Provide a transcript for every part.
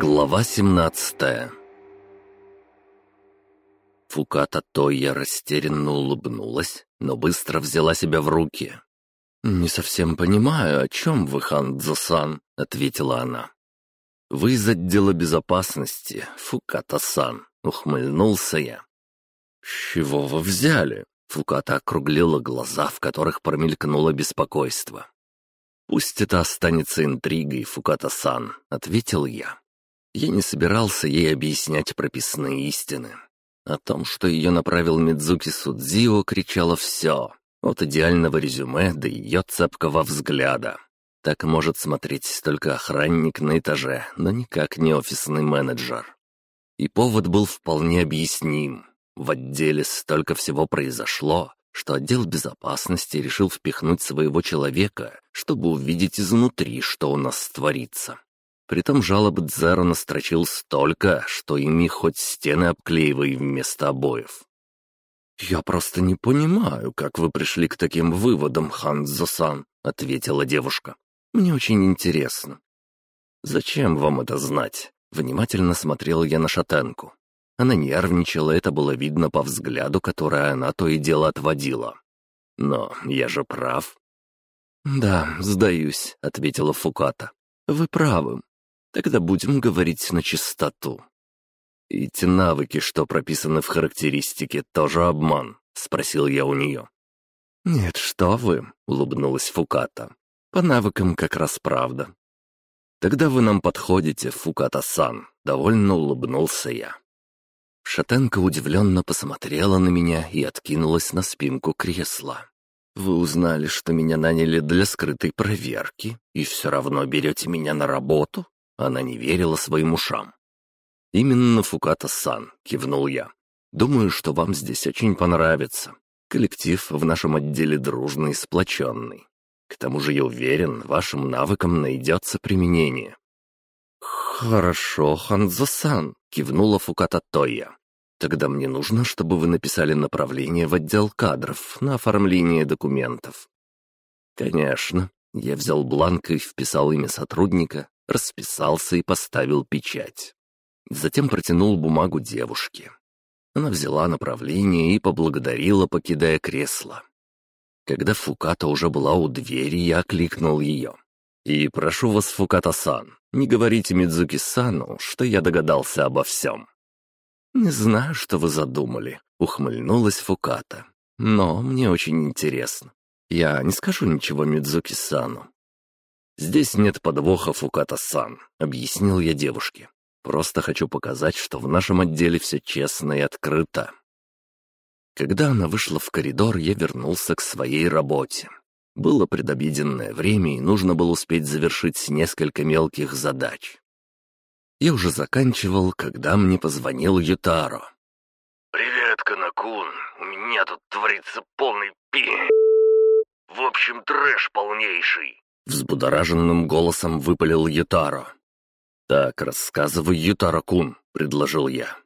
Глава 17 Фуката Тойя растерянно улыбнулась, но быстро взяла себя в руки. «Не совсем понимаю, о чем вы, Хандзо-сан», — ответила она. «Вы из отдела безопасности, Фуката-сан», — ухмыльнулся я. «С чего вы взяли?» — Фуката округлила глаза, в которых промелькнуло беспокойство. «Пусть это останется интригой, Фуката-сан», — ответил я. Я не собирался ей объяснять прописные истины. О том, что ее направил Мидзуки Судзио, кричало все. От идеального резюме до ее цепкого взгляда. Так может смотреть только охранник на этаже, но никак не офисный менеджер. И повод был вполне объясним. В отделе столько всего произошло, что отдел безопасности решил впихнуть своего человека, чтобы увидеть изнутри, что у нас творится. Притом жалоб Дзеро настрочил столько, что ими хоть стены обклеивай вместо обоев. «Я просто не понимаю, как вы пришли к таким выводам, Ханзо-сан», — ответила девушка. «Мне очень интересно». «Зачем вам это знать?» — внимательно смотрел я на шатенку. Она нервничала, это было видно по взгляду, который она то и дело отводила. «Но я же прав». «Да, сдаюсь», — ответила Фуката. «Вы правы. Тогда будем говорить на чистоту. «И те навыки, что прописаны в характеристике, тоже обман?» — спросил я у нее. «Нет, что вы», — улыбнулась Фуката. «По навыкам как раз правда». «Тогда вы нам подходите, Фуката-сан», — довольно улыбнулся я. Шатенка удивленно посмотрела на меня и откинулась на спинку кресла. «Вы узнали, что меня наняли для скрытой проверки, и все равно берете меня на работу?» Она не верила своим ушам. «Именно Фуката-сан», — кивнул я. «Думаю, что вам здесь очень понравится. Коллектив в нашем отделе дружный и сплоченный. К тому же я уверен, вашим навыкам найдется применение». «Хорошо, Ханзо-сан», — кивнула Фуката Тоя. «Тогда мне нужно, чтобы вы написали направление в отдел кадров на оформление документов». «Конечно». Я взял бланк и вписал имя сотрудника, расписался и поставил печать. Затем протянул бумагу девушке. Она взяла направление и поблагодарила, покидая кресло. Когда Фуката уже была у двери, я окликнул ее. «И прошу вас, Фуката-сан, не говорите Мидзуки-сану, что я догадался обо всем». «Не знаю, что вы задумали», — ухмыльнулась Фуката. «Но мне очень интересно. Я не скажу ничего Мидзуки-сану. «Здесь нет подвоха, Фуката-сан», — объяснил я девушке. «Просто хочу показать, что в нашем отделе все честно и открыто». Когда она вышла в коридор, я вернулся к своей работе. Было предобеденное время, и нужно было успеть завершить несколько мелких задач. Я уже заканчивал, когда мне позвонил Ютаро. «Привет, Канакун. У меня тут творится полный пи... В общем, трэш полнейший. Взбудораженным голосом выпалил Ютаро. «Так, рассказывай, Ютаро-кун», — предложил я.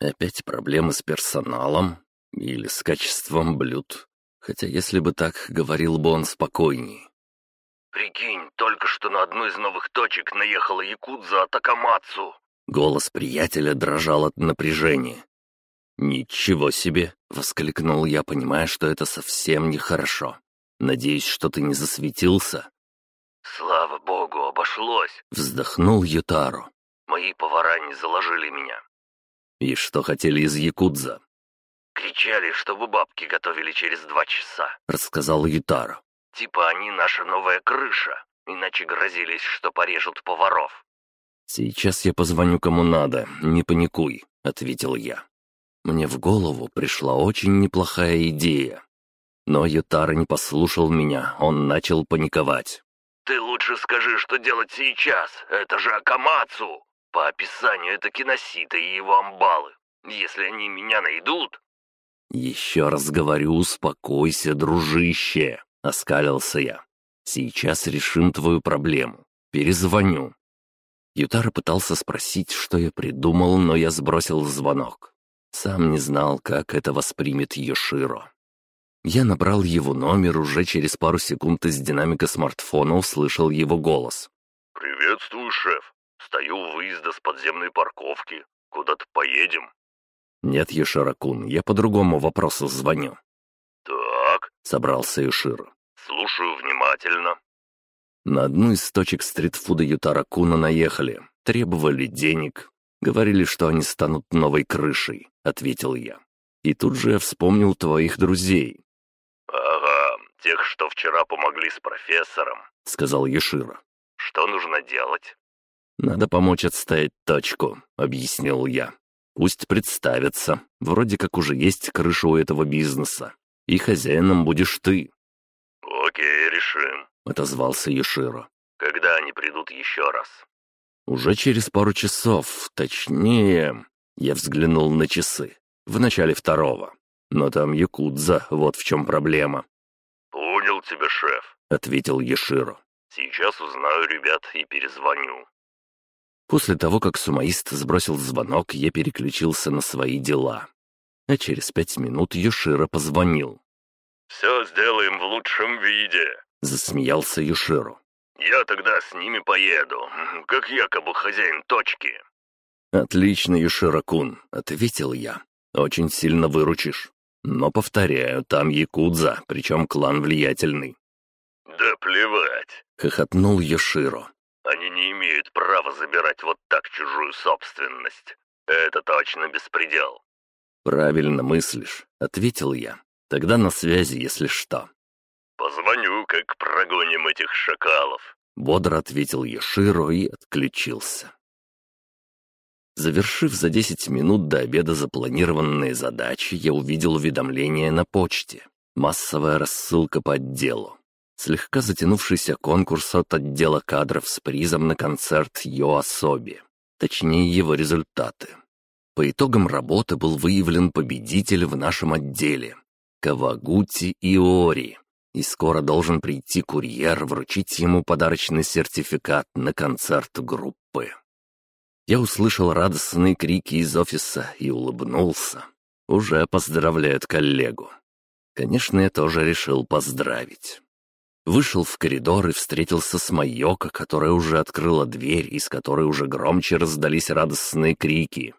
«Опять проблемы с персоналом? Или с качеством блюд? Хотя если бы так, говорил бы он спокойней». «Прикинь, только что на одну из новых точек наехала Якудза Атакамацу». Голос приятеля дрожал от напряжения. «Ничего себе!» — воскликнул я, понимая, что это совсем нехорошо. «Надеюсь, что ты не засветился?» «Слава богу, обошлось!» — вздохнул Ютару. «Мои повара не заложили меня». «И что хотели из Якудза?» «Кричали, чтобы бабки готовили через два часа», — рассказал Ютару. «Типа они наша новая крыша, иначе грозились, что порежут поваров». «Сейчас я позвоню кому надо, не паникуй», — ответил я. Мне в голову пришла очень неплохая идея. Но Ютара не послушал меня, он начал паниковать. «Ты лучше скажи, что делать сейчас. Это же Акамацу. По описанию это киносита и его амбалы. Если они меня найдут...» «Еще раз говорю, успокойся, дружище», — оскалился я. «Сейчас решим твою проблему. Перезвоню». Ютара пытался спросить, что я придумал, но я сбросил звонок. Сам не знал, как это воспримет Йоширо. Я набрал его номер, уже через пару секунд из динамика смартфона услышал его голос. «Приветствую, шеф. Стою у выезда с подземной парковки. Куда-то поедем?» «Нет, Еширакун, я по другому вопросу звоню». «Так», — собрался Ешира. «слушаю внимательно». На одну из точек стритфуда Ютаракуна наехали, требовали денег, говорили, что они станут новой крышей, — ответил я. И тут же я вспомнил твоих друзей. «Ага, тех, что вчера помогли с профессором», — сказал Ешира. «Что нужно делать?» «Надо помочь отстоять точку», — объяснил я. «Пусть представятся. Вроде как уже есть крыша у этого бизнеса. И хозяином будешь ты». «Окей, решим», — отозвался Еширо. «Когда они придут еще раз?» «Уже через пару часов, точнее...» Я взглянул на часы. В начале второго. Но там Якудза, вот в чем проблема. «Понял тебя, шеф», — ответил Еширо. «Сейчас узнаю ребят и перезвоню». После того, как сумаист сбросил звонок, я переключился на свои дела. А через пять минут Юшира позвонил. «Все сделаем в лучшем виде», — засмеялся Юширу. «Я тогда с ними поеду, как якобы хозяин точки». «Отлично, Юшира-кун», — ответил я. «Очень сильно выручишь. Но, повторяю, там Якудза, причем клан влиятельный». «Да плевать», — хохотнул Юширо. Они не имеют права забирать вот так чужую собственность. Это точно беспредел». «Правильно мыслишь», — ответил я. «Тогда на связи, если что». «Позвоню, как прогоним этих шакалов», — бодро ответил Еширо и отключился. Завершив за десять минут до обеда запланированные задачи, я увидел уведомление на почте. Массовая рассылка по отделу. Слегка затянувшийся конкурс от отдела кадров с призом на концерт Йоасоби. Точнее, его результаты. По итогам работы был выявлен победитель в нашем отделе. Кавагути Иори. И скоро должен прийти курьер вручить ему подарочный сертификат на концерт группы. Я услышал радостные крики из офиса и улыбнулся. Уже поздравляют коллегу. Конечно, я тоже решил поздравить. Вышел в коридор и встретился с Майоко, которая уже открыла дверь, из которой уже громче раздались радостные крики.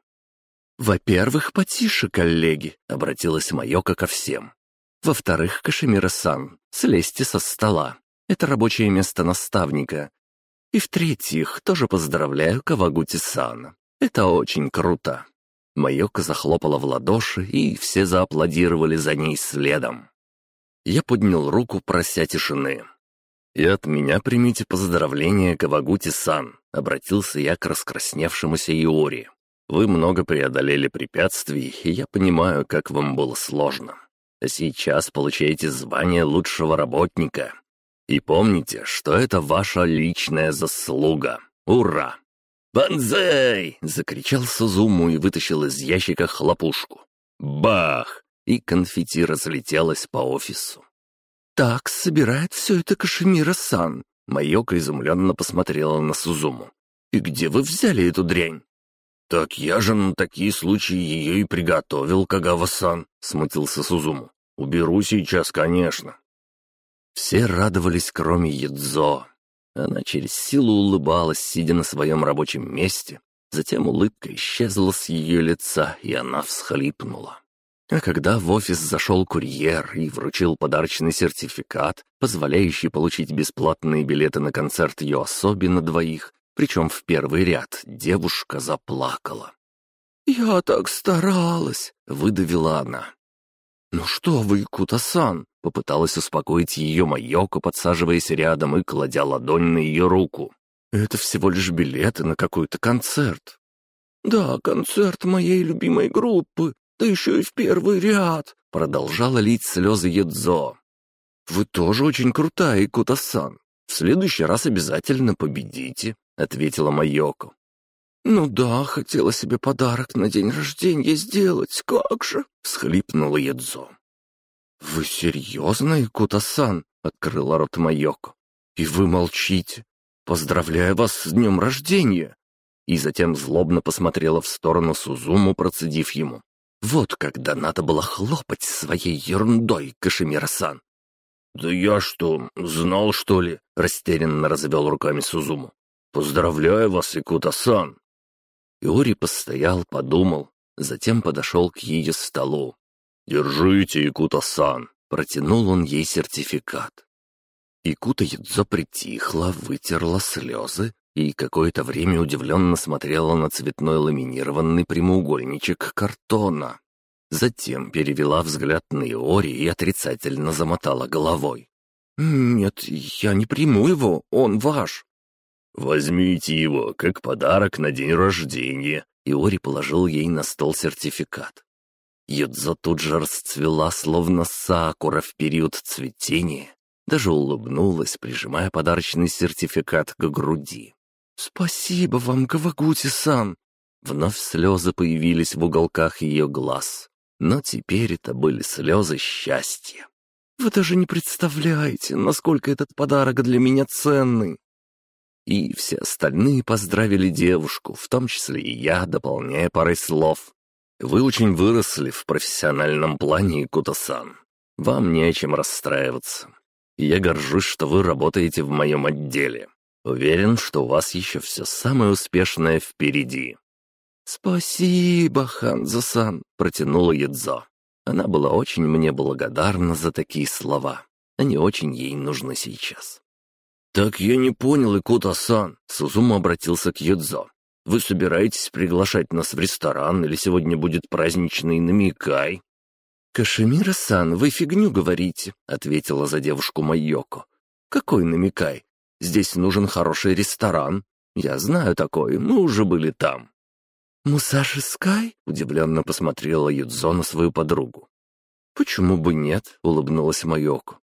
«Во-первых, потише, коллеги», — обратилась Майока ко всем. «Во-вторых, Кашемира-сан, слезьте со стола. Это рабочее место наставника. И в-третьих, тоже поздравляю Кавагути-сана. Это очень круто». Майока захлопала в ладоши, и все зааплодировали за ней следом. Я поднял руку, прося тишины. «И от меня примите поздравления, Кавагути-сан», — обратился я к раскрасневшемуся Иори. «Вы много преодолели препятствий, и я понимаю, как вам было сложно. А сейчас получаете звание лучшего работника. И помните, что это ваша личная заслуга. Ура!» «Бонзай!» — закричал Сузуму и вытащил из ящика хлопушку. «Бах!» и конфетти разлетелось по офису. «Так собирает все это Кашемира-сан», — Майока изумленно посмотрела на Сузуму. «И где вы взяли эту дрянь?» «Так я же на такие случаи ее и приготовил, Кагава-сан», — смутился Сузуму. «Уберу сейчас, конечно». Все радовались, кроме Едзо. Она через силу улыбалась, сидя на своем рабочем месте. Затем улыбка исчезла с ее лица, и она всхлипнула. А когда в офис зашел курьер и вручил подарочный сертификат, позволяющий получить бесплатные билеты на концерт Йоасоби на двоих, причем в первый ряд, девушка заплакала. «Я так старалась!» — выдавила она. «Ну что вы, Кутасан!» — попыталась успокоить ее Майоко, подсаживаясь рядом и кладя ладонь на ее руку. «Это всего лишь билеты на какой-то концерт». «Да, концерт моей любимой группы», да еще и в первый ряд!» — продолжала лить слезы Едзо. «Вы тоже очень крутая, Икута-сан. В следующий раз обязательно победите», — ответила Майоко. «Ну да, хотела себе подарок на день рождения сделать, как же!» — всхлипнула Едзо. «Вы серьезно, Икута-сан?» — открыла рот Майоко. «И вы молчите. Поздравляю вас с днем рождения!» И затем злобно посмотрела в сторону Сузуму, процедив ему. Вот когда надо было хлопать своей ерундой, Кашемира-сан. «Да я что, знал, что ли?» — растерянно развел руками Сузуму. Поздравляю вас, Икута-сан!» Иори постоял, подумал, затем подошел к ее столу. «Держите, Икута-сан!» — протянул он ей сертификат. Икута Юдзо притихла, вытерла слезы и какое-то время удивленно смотрела на цветной ламинированный прямоугольничек картона. Затем перевела взгляд на Иори и отрицательно замотала головой. «Нет, я не приму его, он ваш». «Возьмите его, как подарок на день рождения», Иори положил ей на стол сертификат. Юдзо тут же расцвела, словно сакура в период цветения, даже улыбнулась, прижимая подарочный сертификат к груди. «Спасибо вам, Кавагути-сан!» Вновь слезы появились в уголках ее глаз, но теперь это были слезы счастья. «Вы даже не представляете, насколько этот подарок для меня ценный!» И все остальные поздравили девушку, в том числе и я, дополняя парой слов. «Вы очень выросли в профессиональном плане, Кутасан. Вам не о чем расстраиваться. я горжусь, что вы работаете в моем отделе. Уверен, что у вас еще все самое успешное впереди». «Спасибо, Ханзо-сан», — протянула Ядзо. Она была очень мне благодарна за такие слова. Они очень ей нужны сейчас. «Так я не понял, Икута-сан», — Сузума обратился к Юдзо. «Вы собираетесь приглашать нас в ресторан или сегодня будет праздничный намекай?» «Кашемира-сан, вы фигню говорите», — ответила за девушку Майоко. «Какой намекай? Здесь нужен хороший ресторан. Я знаю такой, мы уже были там». «Мусаши Скай?» — удивленно посмотрела Юдзо на свою подругу. «Почему бы нет?» — улыбнулась Майоко.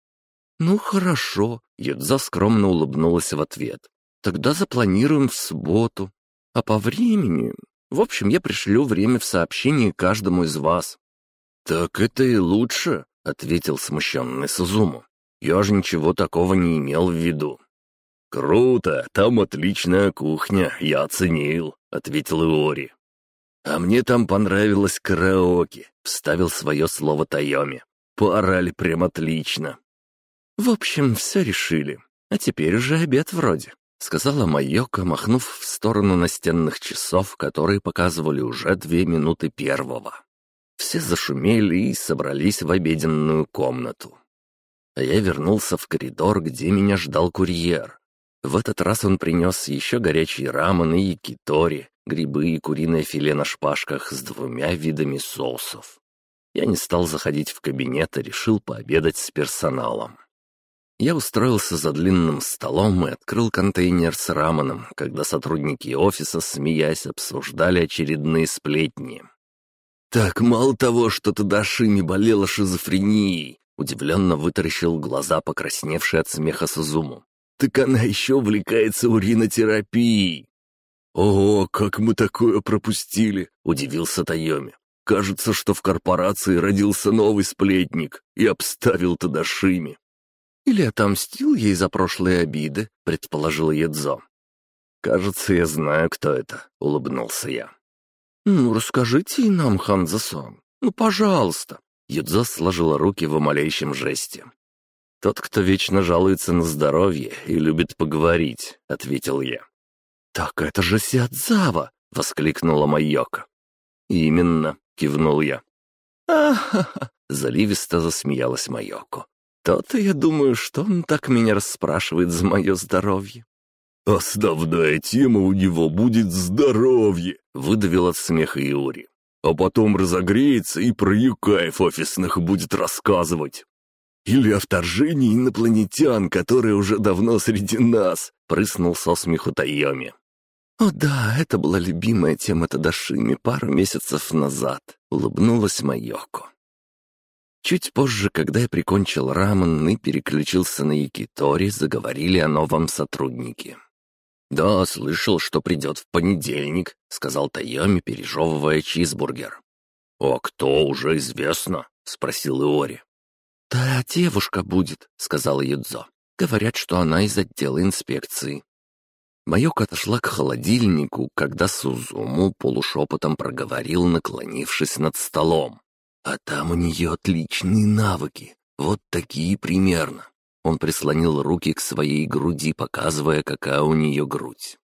«Ну, хорошо», — Юдзо скромно улыбнулась в ответ. «Тогда запланируем в субботу. А по времени... В общем, я пришлю время в сообщении каждому из вас». «Так это и лучше», — ответил смущенный Сузуму. «Я же ничего такого не имел в виду». «Круто, там отличная кухня, я оценил», — ответил Иори. «А мне там понравилось караоке», — вставил свое слово Тайоми. «Поорали прям отлично». «В общем, все решили. А теперь уже обед вроде», — сказала Майока, махнув в сторону настенных часов, которые показывали уже две минуты первого. Все зашумели и собрались в обеденную комнату. А я вернулся в коридор, где меня ждал курьер. В этот раз он принес еще горячий рамен и якитори, грибы и куриное филе на шпажках с двумя видами соусов. Я не стал заходить в кабинет и решил пообедать с персоналом. Я устроился за длинным столом и открыл контейнер с раменом, когда сотрудники офиса, смеясь, обсуждали очередные сплетни. «Так мало того, что Тадашими болела шизофренией», удивленно вытаращил глаза, покрасневший от смеха Сузуму так она еще увлекается уринотерапией». «Ого, как мы такое пропустили!» — удивился Тайоми. «Кажется, что в корпорации родился новый сплетник и обставил Тадашими». «Или отомстил ей за прошлые обиды», — предположил Едзо. «Кажется, я знаю, кто это», — улыбнулся я. «Ну, расскажите и нам, Ханзасан. Ну, пожалуйста». Юдзо сложила руки в умоляющем жесте. «Тот, кто вечно жалуется на здоровье и любит поговорить», — ответил я. «Так это же Сиадзава!» — воскликнула Майока. «Именно», — кивнул я. «А-ха-ха!» — заливисто засмеялась Майоко. «То-то я думаю, что он так меня расспрашивает за мое здоровье». «Основная тема у него будет здоровье», — выдавил от смеха Иори. «А потом разогреется и про юкаев офисных будет рассказывать. Или о вторжении инопланетян, которые уже давно среди нас», — прыснул со смеху Тайоми. «О да, это была любимая тема Тадашими пару месяцев назад», — улыбнулась Майоко. Чуть позже, когда я прикончил рамен и переключился на Якитори, заговорили о новом сотруднике. «Да, слышал, что придет в понедельник», — сказал Тайоми, пережевывая чизбургер. «А кто, уже известно?» — спросил Иори. «Да, девушка будет», — сказала Юдзо. «Говорят, что она из отдела инспекции». Майока отошла к холодильнику, когда Сузуму полушепотом проговорил, наклонившись над столом. «А там у нее отличные навыки. Вот такие примерно». Он прислонил руки к своей груди, показывая, какая у нее грудь.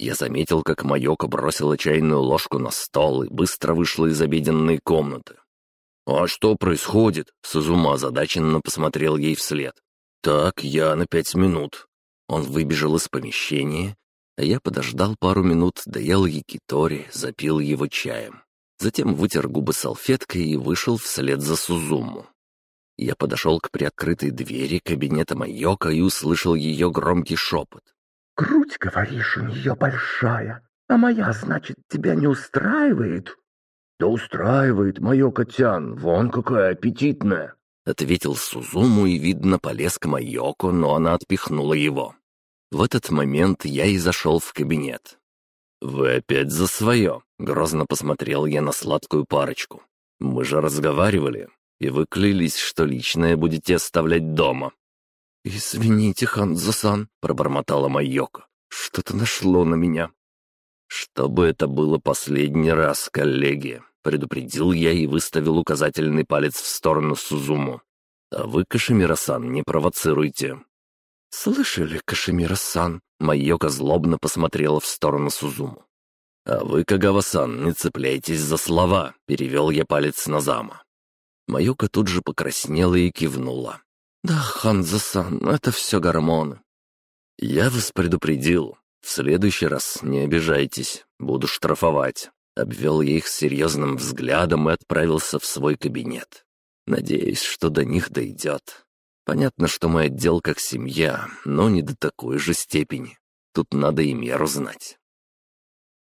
Я заметил, как Майока бросила чайную ложку на стол и быстро вышла из обеденной комнаты. «А что происходит?» — Сузума озадаченно посмотрел ей вслед. «Так, я на пять минут». Он выбежал из помещения, а я подождал пару минут, доел якитори, запил его чаем. Затем вытер губы салфеткой и вышел вслед за Сузуму. Я подошел к приоткрытой двери кабинета Майока и услышал ее громкий шепот. «Грудь, говоришь, у нее большая, а моя, значит, тебя не устраивает?» «Да устраивает, Майока-тян, вон какая аппетитная!» Ответил Сузуму и, видно, полез к Майоко, но она отпихнула его. В этот момент я и зашел в кабинет. «Вы опять за свое?» — грозно посмотрел я на сладкую парочку. «Мы же разговаривали, и вы клялись, что личное будете оставлять дома». «Извините, Ханзо-сан», — пробормотала Майоко. «Что-то нашло на меня». «Чтобы это было последний раз, коллеги», — предупредил я и выставил указательный палец в сторону Сузуму. «А вы, Кашемира-сан, не провоцируйте. «Слышали, Кашемира-сан?» Майока злобно посмотрела в сторону Сузуму. «А вы, Кагава-сан, не цепляйтесь за слова», — перевел я палец на зама. Майока тут же покраснела и кивнула. «Да, Ханза-сан, это все гормоны». «Я вас предупредил. В следующий раз не обижайтесь, буду штрафовать». Обвел я их серьезным взглядом и отправился в свой кабинет. Надеюсь, что до них дойдет. Понятно, что мой отдел как семья, но не до такой же степени. Тут надо и меру знать.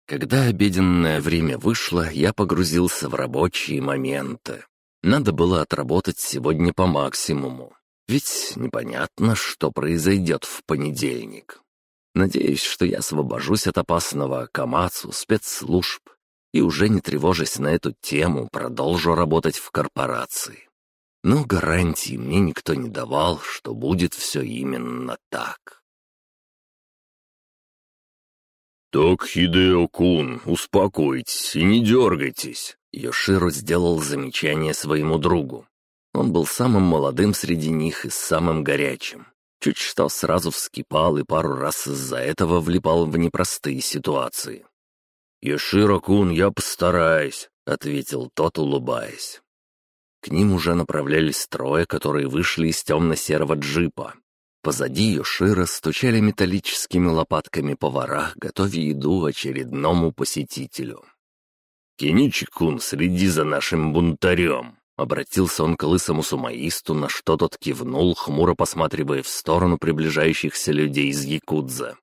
Когда обеденное время вышло, я погрузился в рабочие моменты. Надо было отработать сегодня по максимуму. Ведь непонятно, что произойдет в понедельник. Надеюсь, что я освобожусь от опасного Камацу спецслужб и уже не тревожась на эту тему, продолжу работать в корпорации. Но гарантии мне никто не давал, что будет все именно так. «Так, Хидео-кун, успокойтесь и не дергайтесь!» Йоширо сделал замечание своему другу. Он был самым молодым среди них и самым горячим. Чуть что сразу вскипал и пару раз из-за этого влипал в непростые ситуации. «Йоширо-кун, я постараюсь», — ответил тот, улыбаясь. К ним уже направлялись трое, которые вышли из темно-серого джипа. Позади Йошира стучали металлическими лопатками повара, готовя еду очередному посетителю. «Киничи-кун, следи за нашим бунтарем!» Обратился он к лысому сумаисту, на что тот кивнул, хмуро посматривая в сторону приближающихся людей из Якудза.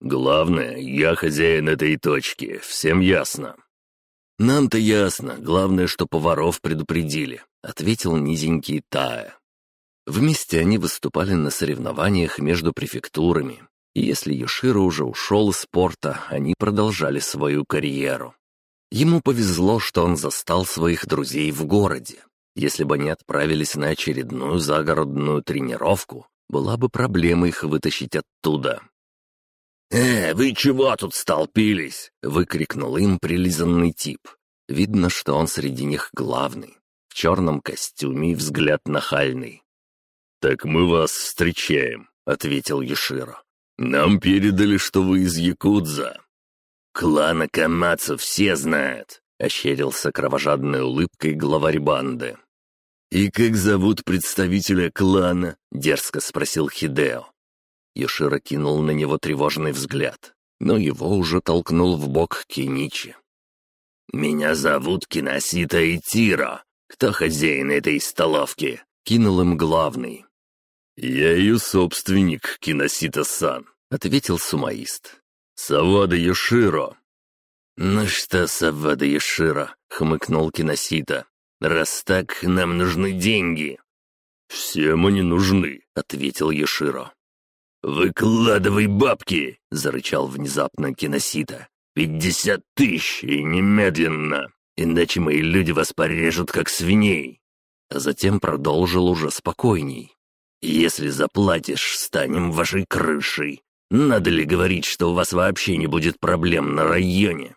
«Главное, я хозяин этой точки, всем ясно?» «Нам-то ясно, главное, что поваров предупредили», — ответил низенький Тая. Вместе они выступали на соревнованиях между префектурами, и если Йоширо уже ушел из спорта, они продолжали свою карьеру. Ему повезло, что он застал своих друзей в городе. Если бы они отправились на очередную загородную тренировку, была бы проблема их вытащить оттуда. «Э, вы чего тут столпились?» — выкрикнул им прилизанный тип. Видно, что он среди них главный. Черном костюме и взгляд нахальный. «Так мы вас встречаем», — ответил Еширо. «Нам передали, что вы из Якудза». «Клана Камацу все знают», — ощерился кровожадной улыбкой главарь банды. «И как зовут представителя клана?» — дерзко спросил Хидео. Йоширо кинул на него тревожный взгляд, но его уже толкнул в бок Киничи. «Меня зовут Киносита Итиро. Кто хозяин этой столовки?» — кинул им главный. «Я ее собственник, Киносита-сан», — ответил сумаист. «Савада Йоширо». «Ну что, Савада Йоширо», — хмыкнул Киносита. «Раз так, нам нужны деньги». «Всем они нужны», — ответил Йоширо. «Выкладывай бабки!» — зарычал внезапно Киносита. «Пятьдесят тысяч и немедленно, иначе мои люди вас порежут, как свиней!» А затем продолжил уже спокойней. «Если заплатишь, станем вашей крышей. Надо ли говорить, что у вас вообще не будет проблем на районе?»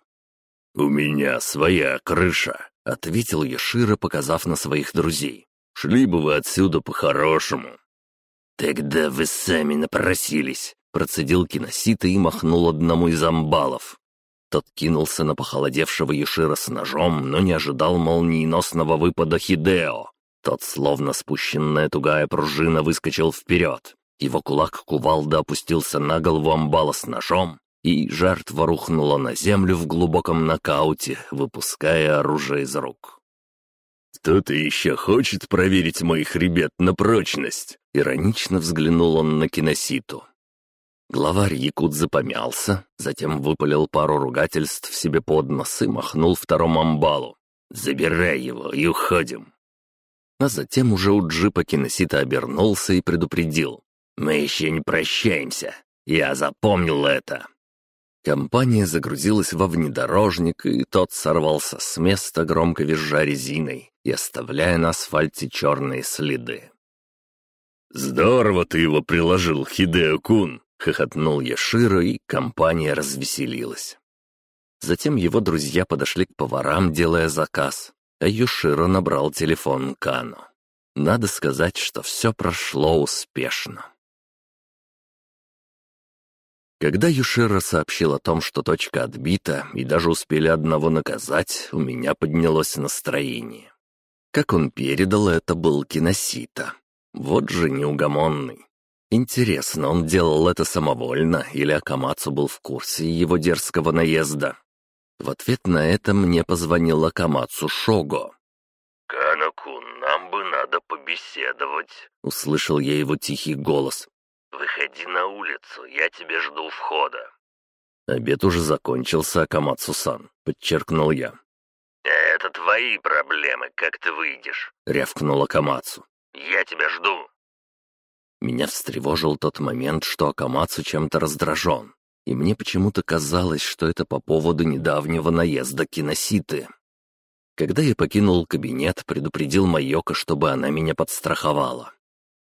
«У меня своя крыша», — ответил Яшира, показав на своих друзей. «Шли бы вы отсюда по-хорошему». «Тогда вы сами напросились», процедил киносита и махнул одному из амбалов. Тот кинулся на похолодевшего Юшира с ножом, но не ожидал молниеносного выпада Хидео. Тот, словно спущенная тугая пружина, выскочил вперед. Его кулак кувалда опустился на голову амбала с ножом, и жертва рухнула на землю в глубоком нокауте, выпуская оружие из рук. «Кто-то еще хочет проверить моих ребят на прочность?» Иронично взглянул он на киноситу. Главарь Якудзы помялся, затем выпалил пару ругательств себе под нос и махнул второму амбалу. «Забирай его и уходим!» А затем уже у джипа киносита обернулся и предупредил. «Мы еще не прощаемся. Я запомнил это!» Компания загрузилась во внедорожник, и тот сорвался с места, громко визжа резиной и оставляя на асфальте черные следы. «Здорово ты его приложил, Хидео-кун!» — хохотнул Яширо, и компания развеселилась. Затем его друзья подошли к поварам, делая заказ, а Юширо набрал телефон Кано. Надо сказать, что все прошло успешно. Когда Юшира сообщил о том, что точка отбита, и даже успели одного наказать, у меня поднялось настроение. Как он передал, это был киносита. Вот же неугомонный. Интересно, он делал это самовольно, или Акамацу был в курсе его дерзкого наезда? В ответ на это мне позвонил Акамацу Шого. «Канакун, нам бы надо побеседовать», — услышал я его тихий голос. «Выходи на улицу, я тебя жду у входа». «Обед уже закончился, Акамацу-сан», — подчеркнул я. «Это твои проблемы, как ты выйдешь», — рявкнул Акамацу. «Я тебя жду». Меня встревожил тот момент, что Акамацу чем-то раздражен, и мне почему-то казалось, что это по поводу недавнего наезда киноситы. Когда я покинул кабинет, предупредил Майока, чтобы она меня подстраховала.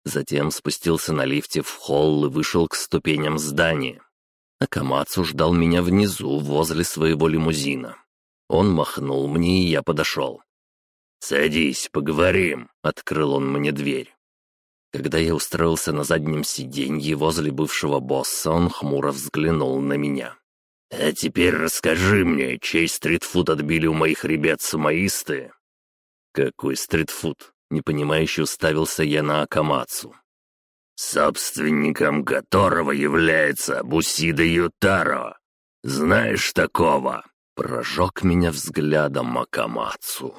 Затем спустился на лифте в холл и вышел к ступеням здания. Акамацу ждал меня внизу, возле своего лимузина. Он махнул мне, и я подошел. «Садись, поговорим», — открыл он мне дверь. Когда я устроился на заднем сиденье возле бывшего босса, он хмуро взглянул на меня. «А теперь расскажи мне, чей стритфуд отбили у моих ребят самоисты?» «Какой стритфуд?» Непонимающе уставился я на Акамацу. «Собственником которого является Бусида Ютаро. Знаешь такого?» Прожег меня взглядом Акамацу.